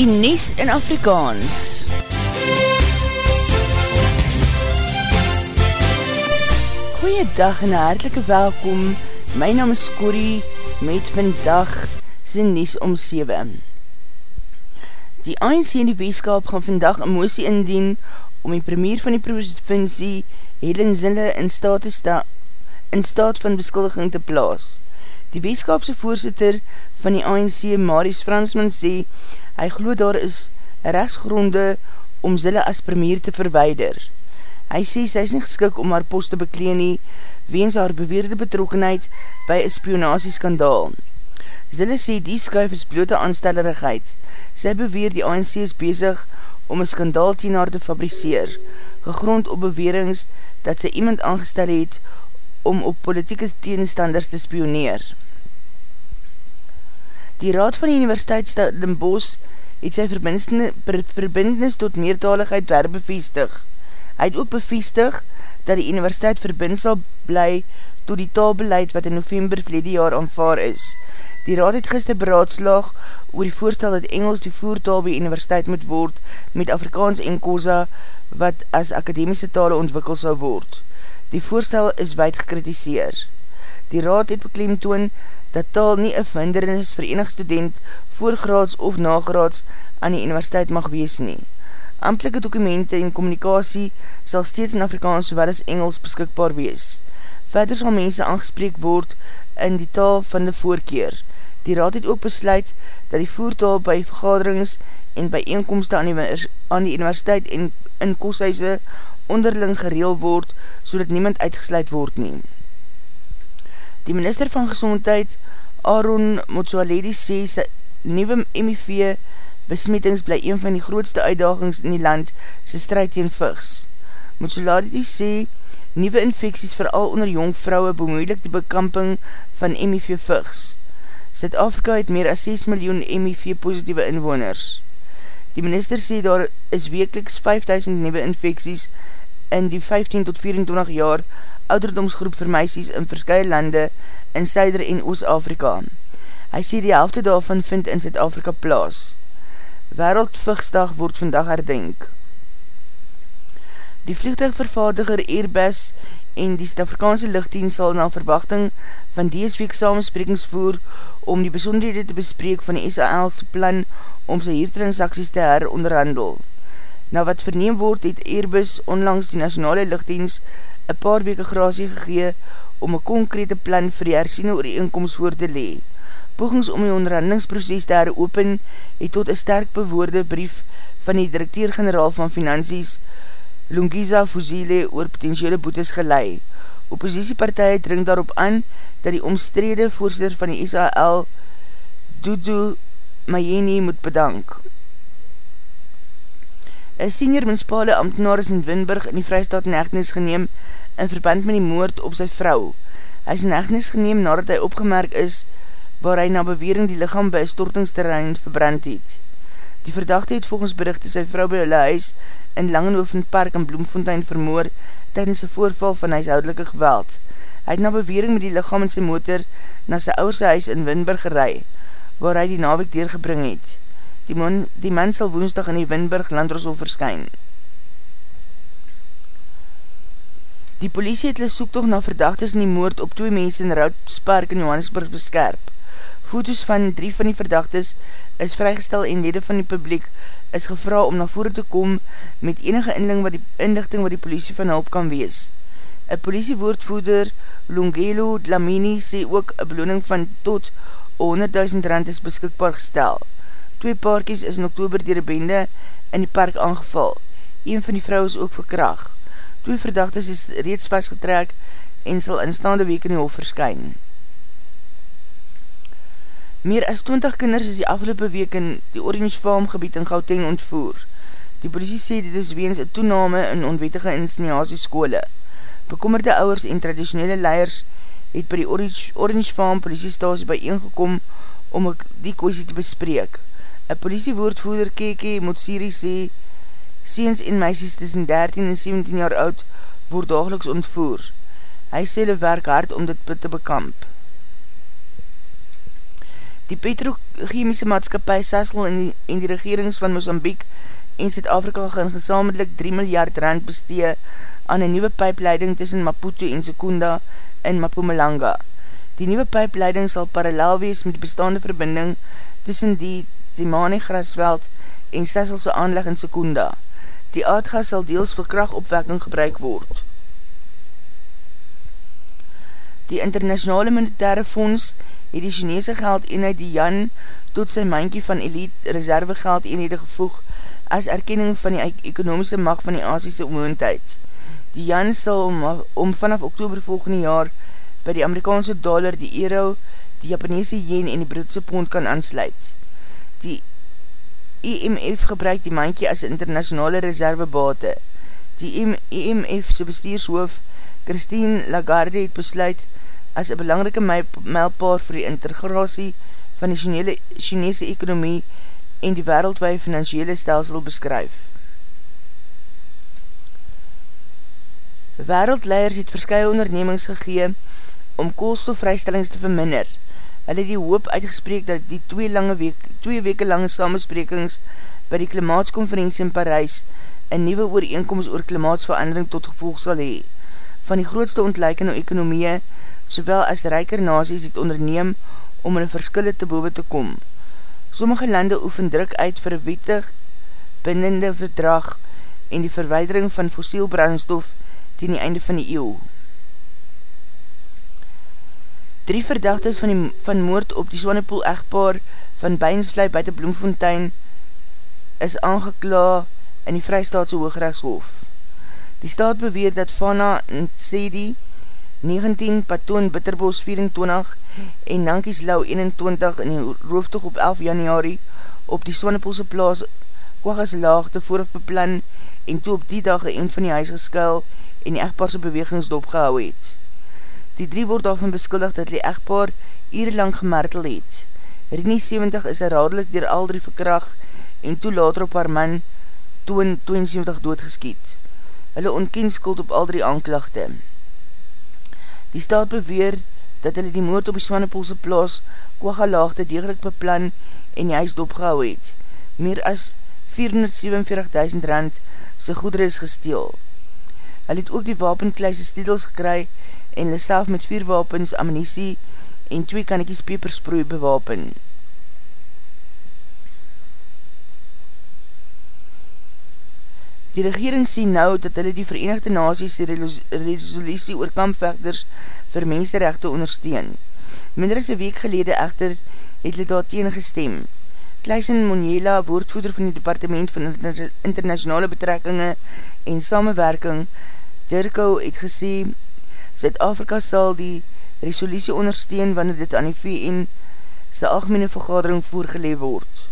die Nies in Afrikaans. Goeiedag en hartelike welkom, my naam is Corrie met vandag sy Nies om 7. Die ANC in die weeskap gaan vandag een moesie indien om die premier van die provincie Helen Zille in staat, sta, in staat van beskuldiging te plaas. Die weeskapse voorzitter van die ANC, Marius Fransman, sê hy glo daar is rechtsgronde om Zille as premier te verweider. Hy sê sy is nie geskik om haar post te bekleen nie, weens haar beweerde betrokkenheid by een spionasieskandaal. Zille sê die skuif is blote aanstellerigheid. Sy beweer die ANC is bezig om een skandaal teen haar te fabriceer, gegrond op bewerings dat sy iemand aangestel het om op politieke tegenstanders te spioneer. Die Raad van die Universiteit Stellenbosch het sy verbindenis tot meertaligheid daar bevestig. Hy het ook bevestig dat die universiteit verbind sal bly tot die taalbeleid wat in november vlede jaar aanvaar is. Die raad het gister beraadslaag oor die voorstel dat Engels die voertaal by universiteit moet word met Afrikaans en Kosa wat as akademiese tale ontwikkel sal word. Die voorstel is wijd gekritiseer. Die raad het beklemtoon dat taal nie een verhindernis vir enig student voorgraads of nagraads aan die universiteit mag wees nie. Amtelike dokumente en communicatie sal steeds in Afrikaans sowel as Engels beskikbaar wees. Verder sal mense aangespreek word in die taal van die voorkeer. Die raad het ook besluit dat die voertaal by vergaderings en by eenkomste aan die, aan die universiteit en in koshuise onderling gereel word, so dat niemand uitgesluit word neem. Die minister van Gezondheid, Aaron Motsoaledi, sê sy nieuwe MIV besmettings bly een van die grootste uitdagings in die land sy strijd teen vigs. Motsoaledi sê, nieuwe infecties vooral onder jong vrouwe bemoeilik die bekamping van MIV vigs. Zuid-Afrika het meer as 6 miljoen MIV positieve inwoners. Die minister sê daar is wekeliks 5000 nieuwe infecties in die 15 tot 24 jaar ouderdomsgroep vir meisies in verskye lande in Suider en Oost-Afrika. Hy sê die helfte daarvan vind in Zuid-Afrika plaas. Wereldvigsdag word vandag herdenk. Die vliegtuigvervaardiger Airbus en die Stafrikaanse lichtdien sal na verwachting van DSW samensprekings voer om die besonderhede te bespreek van die SAL's plan om sy hiertransaksies te heronderhandel. Na wat verneem word, het Airbus onlangs die nationale lichtdienst een paar weke grasie gegee om een konkrete plan vir die hersiene oor die inkomst voor te lee. Pogings om die onderhandingsproces te heropen het tot een sterk bewoorde brief van die directeur-generaal van Finansies, Lungiza Fuzile, oor potentiële boetes gelei. Oppositiepartij dring daarop aan dat die omstrede voorzitter van die SAL, Dudu Mayeni, moet bedank. Een senior menspale ambtenaar is in Winburg in die vrystaat in echtenis geneem in verband met die moord op sy vrou. Hy is in echtenis geneem nadat hy opgemerk is waar hy na bewering die lichaam by stortingsterrein verbrand het. Die verdachte het volgens berichte sy vrou by hulle huis in Langenhoven Park in Bloemfontein vermoor tydens een voorval van huishoudelike geweld. Hy het na bewering met die lichaam in sy motor na sy ouwerse huis in Winburg gerei, waar hy die nawek deurgebring het. Die man, die man sal woensdag in die Winburg Landroshof verskyn. Die polisie het hulle soektocht na verdachtes in die moord op twee mense in Roudspark in Johannesburg beskerp. Foto's van drie van die verdachtes is vrygestel en lede van die publiek is gevra om na vore te kom met enige inlichting wat die, inlichting wat die polisie van hulp kan wees. Een polisiewoordvoeder, Longelo Dlamini, sê ook een beloning van tot 100.000 rand is beskikbaar gestel. Twee paarkies is in oktober dier die bende in die park aangeval. Een van die vrou is ook verkracht. Twee verdachtes is reeds vastgetrek en sal instaande week in die hof verskyn. Meer as 20 kinders is die afgelopen week in die Orange Farm gebied in Gauteng ontvoer. Die politie sê dit is weens een toename in onwettige insinuasieskole. Bekommerde ouwers en traditionele leiers het by die Orange, Farm politiestasie bijeengekom om die kwestie te bespreek. Een politiewoordvoerder KK Motsiri sê, seens en meisies tussen 13 en 17 jaar oud word dageliks ontvoer. Hy sê hulle werk hard om dit te bekamp. Die petrochemische maatskapie Sassel en die, en die regerings van Mozambique en Zuid-Afrika gaan gesamentlik 3 miljard rand bestee aan een nieuwe pijpleiding tussen Maputo en Sekunda in Mapumalanga. Die nieuwe pijpleiding sal parallel wees met die bestaande verbinding tussen die Timani grasveld en Sasselse aanleg in Sekunda. Die aardgas sal deels vir krachtopwekking gebruik word. Die internationale militaire fonds het die Chinese geld eenheid die Jan tot sy mankie van elite reserve geld eenhede gevoeg as erkenning van die ekonomiese macht van die Asiese omoendheid. Die Jan sal om, om vanaf oktober volgende jaar by die Amerikaanse dollar, die euro, die Japanese yen en die Britse pond kan aansluit. Die IMF e gebruik die mankie as internationale reservebate. Die IMF e se bestuurshoof Christine Lagarde het besluit as een belangrike mijlpaar vir die integratie van die Chinese ekonomie en die wereldwaie financiële stelsel beskryf. Wereldleiers het verskye ondernemings gegee om koolstofvrystellings te verminder. Hulle die hoop uitgespreek dat die twee, lange week, twee weke lange samensprekings by die klimaatskonferentie in Parijs een nieuwe ooreenkomst oor klimaatsverandering tot gevolg sal hee. Van die grootste ontlijkende ekonomie, sowel as rijker nazies het onderneem om in verskille te boven te kom. Sommige lande oefen druk uit vir wettig bindende verdrag en die verweidering van fossiel brandstof ten die einde van die eeuw. Drie verdachtes van, die, van moord op die Swanepoel echtpaar van Bijnsvlui buiten Bloemfontein is aangekla in die Vrijstaatse Hoogrechtshof. Die staat beweer dat Fana Ntsedi 19, Patoon Bitterbos 24 en Nankies Lau 21 in die rooftog op 11 januari op die Swanepoelse plaas Kwagas Laagte vooraf beplan en toe op die dag een eind van die huis geskuil en die echtpaarse bewegings dopgehou het. Die drie word daarvan beskuldig dat die echtpaar ure lang gemartel het. Rini 70 is herhadelik dier al drie verkracht en toe later op haar man Toon 72 doodgeskiet. Hulle ontken skuld op al drie aanklachte. Die staat beweer dat hulle die moord op die Swanepoelse plaas Kwagalaagte degelijk beplan en die huis dopgehou het. Meer as 447.000 rand sy goedere is gesteel. Hulle het ook die wapenkleise stedels gekry en hulle self met vier wapens, ammunisie en twee kannekies pepersproei bewapen. Die regering sê nou dat hulle die Verenigde Naties die resolutie oor kampvechters vir menserechte ondersteun. Minder as een week gelede echter het hulle daar tegen gestem. Kleisen Moniela, woordvoeder van die Departement van Internationale Betrekkinge en Samenwerking, Dirko het gesê, Zuid-Afrika sal die resolutie ondersteun wanneer dit aan die VN sy algemene vergadering voorgeleef word.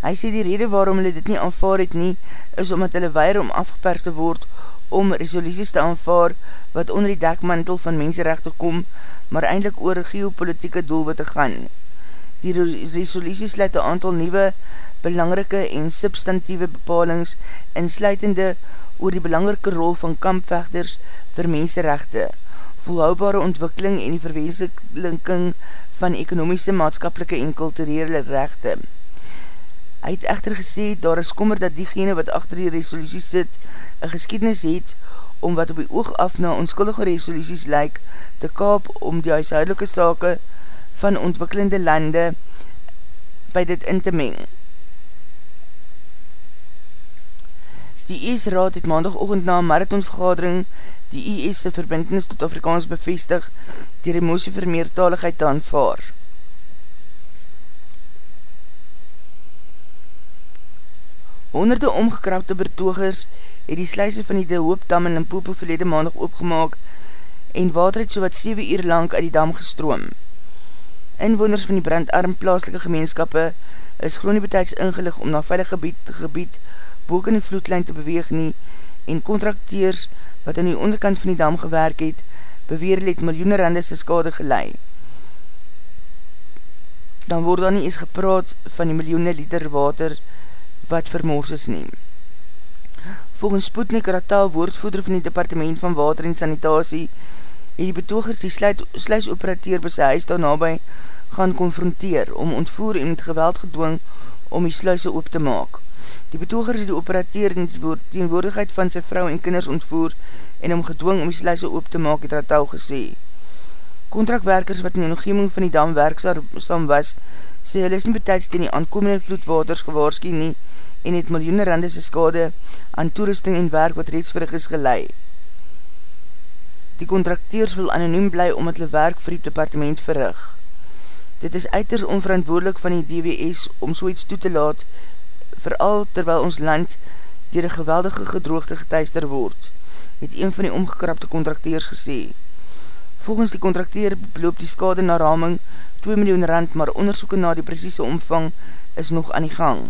Hy sê die rede waarom hulle dit nie aanvaar het nie, is omdat hulle weier om afgepers te word om resoluties te aanvaar wat onder die dekmantel van menserecht te kom, maar eindelijk oor geopolitieke doelwe te gaan. Die resoluties sluit een aantal nieuwe, belangrike en substantieve bepalings insluitende oor die belangrike rol van kampvechters vir menserechte, volhoubare ontwikkeling en die verwezenlinking van ekonomiese, maatskapelike en kulturele rechte. Hy het echter gesê, daar is kommer dat diegene wat achter die resolutie sit, een geskiednis het, om wat op die oog af na onskuldige resoluties lyk, te kaap om die huishoudelike sake van ontwikkelende lande by dit in te meng. Die IS-raad het maandagochtend na marathonvergadering die IS-se verbindenis tot Afrikaans bevestig die remosie vir meertaligheid te aanvaar. Honderde omgekrapte betogers het die sluise van die De Hoopdam in Limpopo verlede maandag opgemaak en water het so wat 7 uur lang uit die dam gestroom. Inwoners van die brandarm plaaslike gemeenskappe is groenibetijds ingelig om na veilig gebied, gebied boek in die vloedlijn te beweeg nie en contracteers wat aan die onderkant van die dam gewerk het, beweer het miljoene rande sy skade gelei. Dan word dan nie eens gepraat van die miljoene liter water wat vermoors is neem. Volgens Sputnik Ratal, woordvoeder van die Departement van Water en Sanitasie, het die betogers die sluisoperateer by sy huis daar nabij gaan konfronteer om ontvoer en met geweld gedwong om die sluise oop te maak. Die betogers het die operateur in die woordigheid van sy vrou en kinders ontvoer en om gedwong om die sluise oop te maak, het Ratau gesê. Contractwerkers wat in die omgeving van die dam werkzaam was, sê hulle is nie betijds ten die aankomende vloedwaters gewaarski nie en het miljoene randese skade aan toerusting en werk wat reeds verig is geleid. Die contracteurs wil anoniem bly omdat hulle werk vir die departement verrig. Dit is uiters onverantwoordelik van die DWS om so iets toe te laat, vooral terwyl ons land dier een geweldige gedroogte geteister word, het een van die omgekrapte contracteurs gesê. Volgens die contracteer beloop die skade na raming 2 miljoen rand, maar onderzoeken na die precieze omvang is nog aan die gang.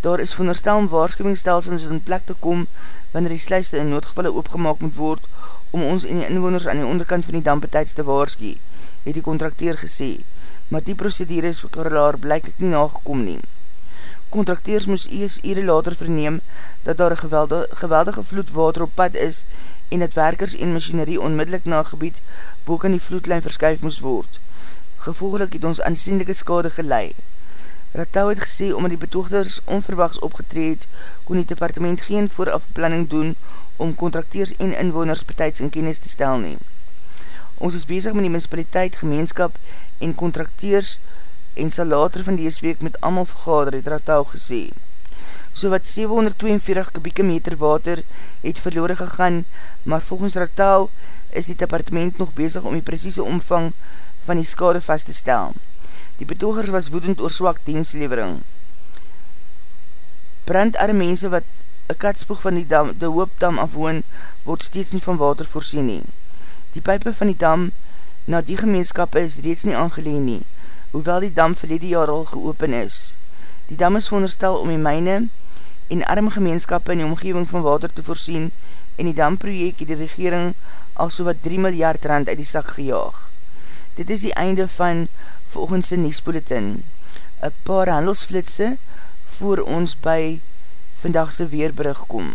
Daar is veronderstel om waarschuwingsstelsels in plek te kom wanneer die sluiste in noodgevalle oopgemaak moet word om ons en die inwoners aan die onderkant van die dam betijds te waarskie, het die contracteer gesê, maar die procedure is vir korrelaar blijklik nie nagekom nie. Contracteers moes eers ere later verneem dat daar een geweldige, geweldige vloed water op pad is en dat werkers en machinerie onmiddellik na gebied boek aan die vloedlijn verskuif moes word. Gevolgelik het ons aansienlijke skade geleid. Ratau het gesê, omdat die betoogders onverwachts opgetreed, kon die departement geen voorafplanning doen om contracteers en inwoners partijds in kennis te stel nie. Ons is bezig met die municipaliteit, gemeenskap en contracteers en sal later van dees week met amal vergader, het Ratau gesê. So wat 742 kubieke meter water het verloren gegaan, maar volgens Ratau is die departement nog bezig om die precieze omvang van die skade vast te stel. Die betogers was woedend oor swak dienslevering. Brandarme mense wat een katspoeg van die, dam, de hoopdam afwoon, word steeds nie van water voorsien nie. Die pijpe van die dam na die gemeenskap is reeds nie aangeleen nie, hoewel die dam verlede jaar al geopen is. Die dam is veronderstel om die myne en arme gemeenskap in die omgeving van water te voorsien en die damprojek het die regering al so wat 3 miljard rand uit die sak gejaag. Dit is die einde van volgens die Niesbulletin. Een paar handelsflitse voor ons by vandagse weerbrug kom.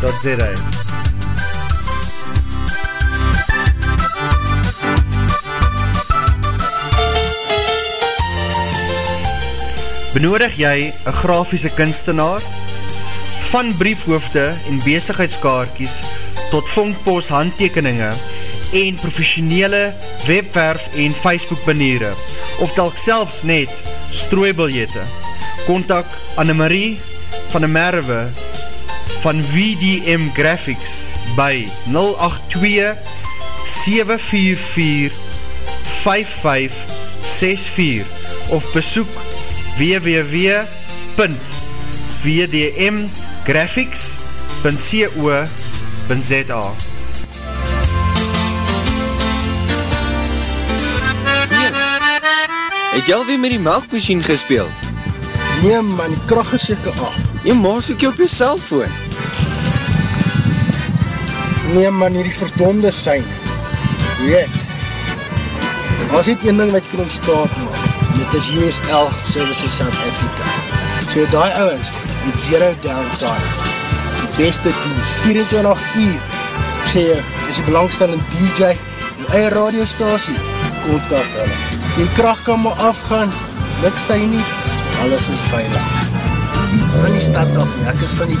www.radiomaria.co.za Benodig jy een grafiese kunstenaar? Van briefhoofde en bezigheidskaartjes tot vonkpost handtekeninge en professionele webwerf en Facebook baniere of telk selfs net strooibiljete. Contact Annemarie van de Merwe van VDM Graphics by 082 744 5564 of besoek www.vdmgraphics.co.za Het jy alweer met die melkmachine gespeeld? Nee man, die kracht is jyke af. Jy maas ook jy op jy cellfoon. Nee man, hierdie verdonde sein. Weet, was dit een ding wat jy kan ontstaat maak. Dit is USL Services South Africa. So die ouwens, die zero downtime, die beste dienst, 24 uur. Ek sê jy, is die belangstellende DJ, die eie radiostasie, kontak hulle. Die kracht kan maar afgaan, luk sy nie, alles is veilig. Van die stad af, en ek is van die,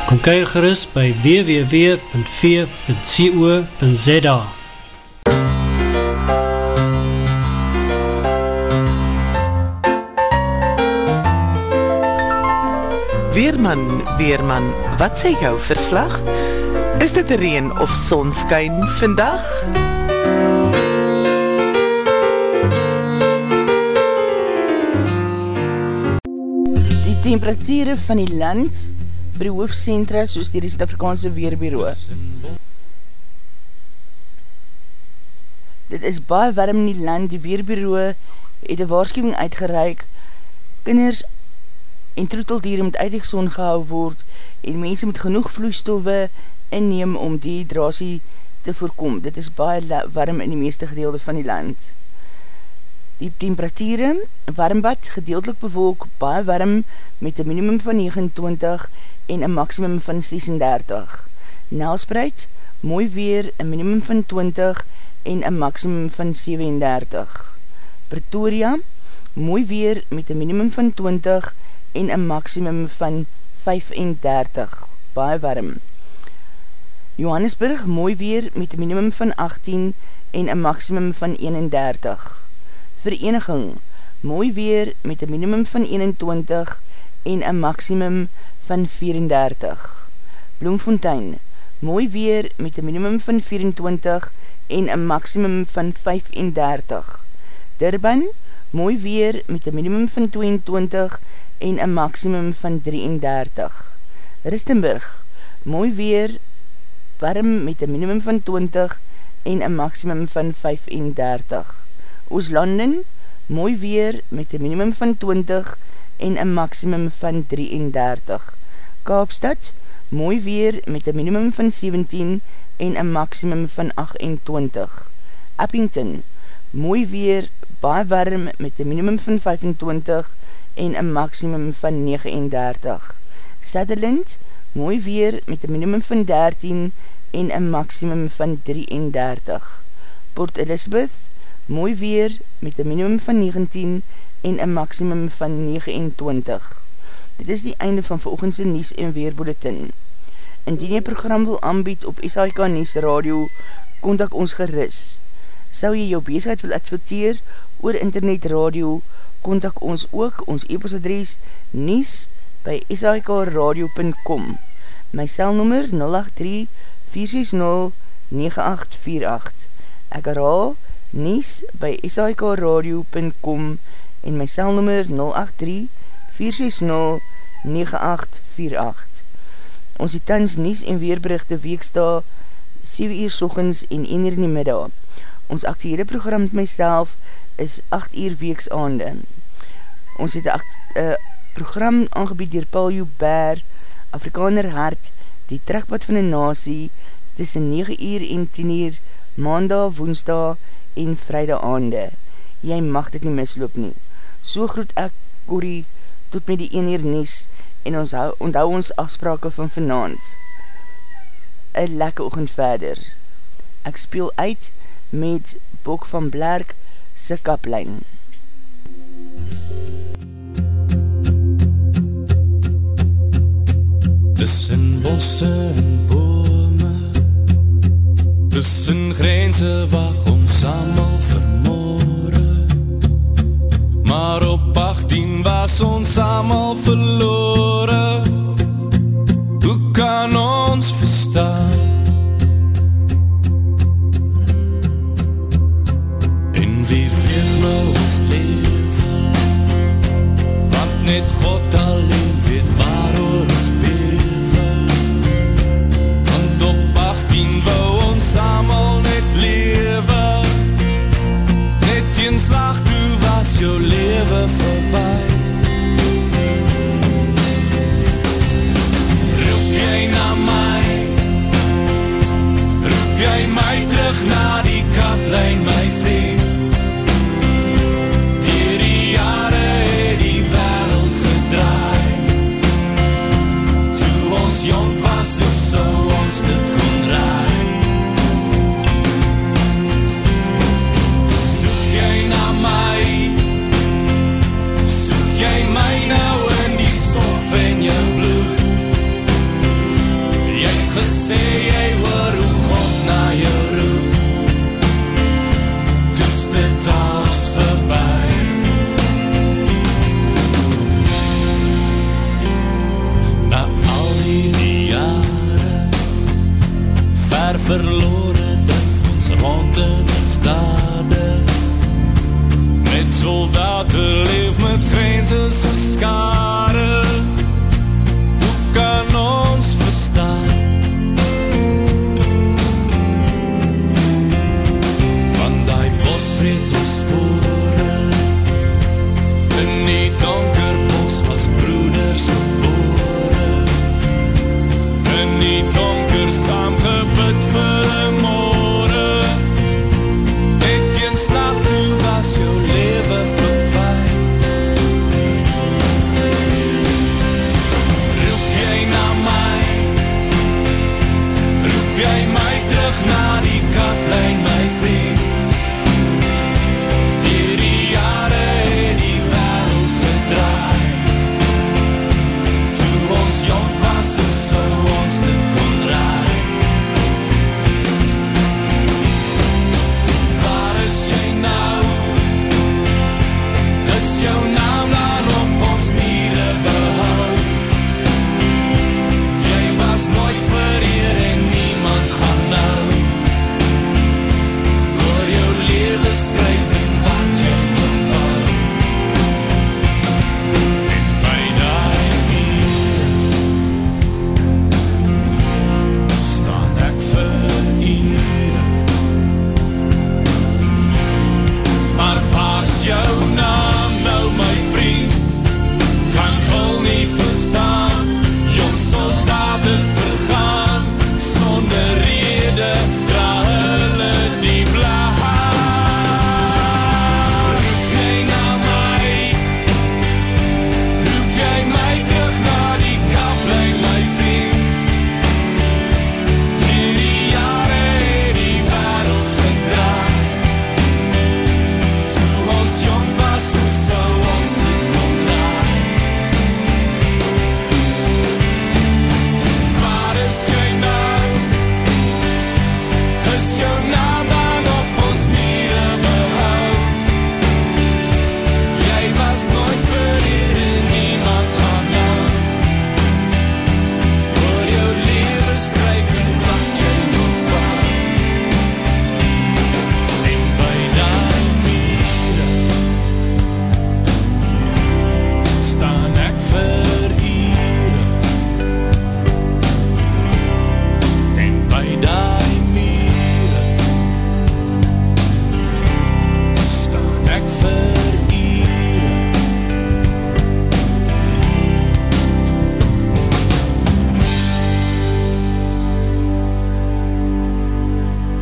Kom kyk gerust by www.v.co.za Weerman, Weerman, wat sê jou verslag? Is dit reen of sonskyn vandag? Die temperatuur van die land by die hoofdcentra soos die Rest-Afrikaanse Weerbureau. Dit is baie warm in die land, die Weerbureau het een waarschuwing uitgereik, kinders en troeteldier moet uit die son gehou word en mense moet genoeg vloeistoffe inneem om dehydrasie te voorkom. Dit is baie warm in die meeste gedeelde van die land. Die temperatuur, warmbad, gedeeltelik bewolk, baie warm met een minimum van 29 en een maximum van 36. Nelspreid, mooi weer, een minimum van 20 en een maximum van 37. Pretoria, mooi weer met een minimum van 20 en een maximum van 35. Baie warm. Johannesburg, mooi weer met een minimum van 18 en een maximum van 31. Vereniging, mooi weer met een minimum van 21 en een maximum van 34. Bloemfontein, mooi weer met een minimum van 24 en een maximum van 35. Durban, mooi weer met een minimum van 22 en een maximum van 33. Ristenburg, mooi weer, warm met een minimum van 20 en een maximum van 35. Ooslanden, mooi weer met een minimum van 20 en een maximum van 33. Kaapstad, mooi weer met een minimum van 17 en een maximum van 28. Eppington, mooi weer, baie warm met een minimum van 25 en een maximum van 39. Sutherland, mooi weer met een minimum van 13 en een maximum van 33. Port Elizabeth, mooi weer met een minimum van 19 en een maximum van 29. Dit is die einde van volgendse Nies en Weerbulletin. Indien jy program wil aanbied op SHK Nies Radio, kontak ons geris. Sou jy jou bezigheid wil adverteer oor internet radio, kontak ons ook ons e-postadres nies by shkradio.com My selnummer 083-460-9848 Ek herhaal nies by shkradio.com en my selnummer 083-460-9848 Ons het tans nies en weerberichte weeksta 7 uur sochens en 1 uur in die middag. Ons actiehede program met myself is 8 uur weeks aande. Ons het een uh, program aangebied dier Paul Joubert, Afrikaner Hart, die trekpad van die nasie, tussen 9 uur en 10 uur, maandag, woensdag en vrijdag aande. Jy mag dit nie misloop nie. So groet ek, Corrie, tot met die 1 uur nies, en ons hou, onthou ons afsprake van vanavond. Een lekker oogend verder. Ek speel uit met Bok van Blerk, se kaplijn. Tussen bosse en bome Tussen grense wacht ons allemaal Maar op 18 was ons allemaal verloore Hoe kan ons verstaan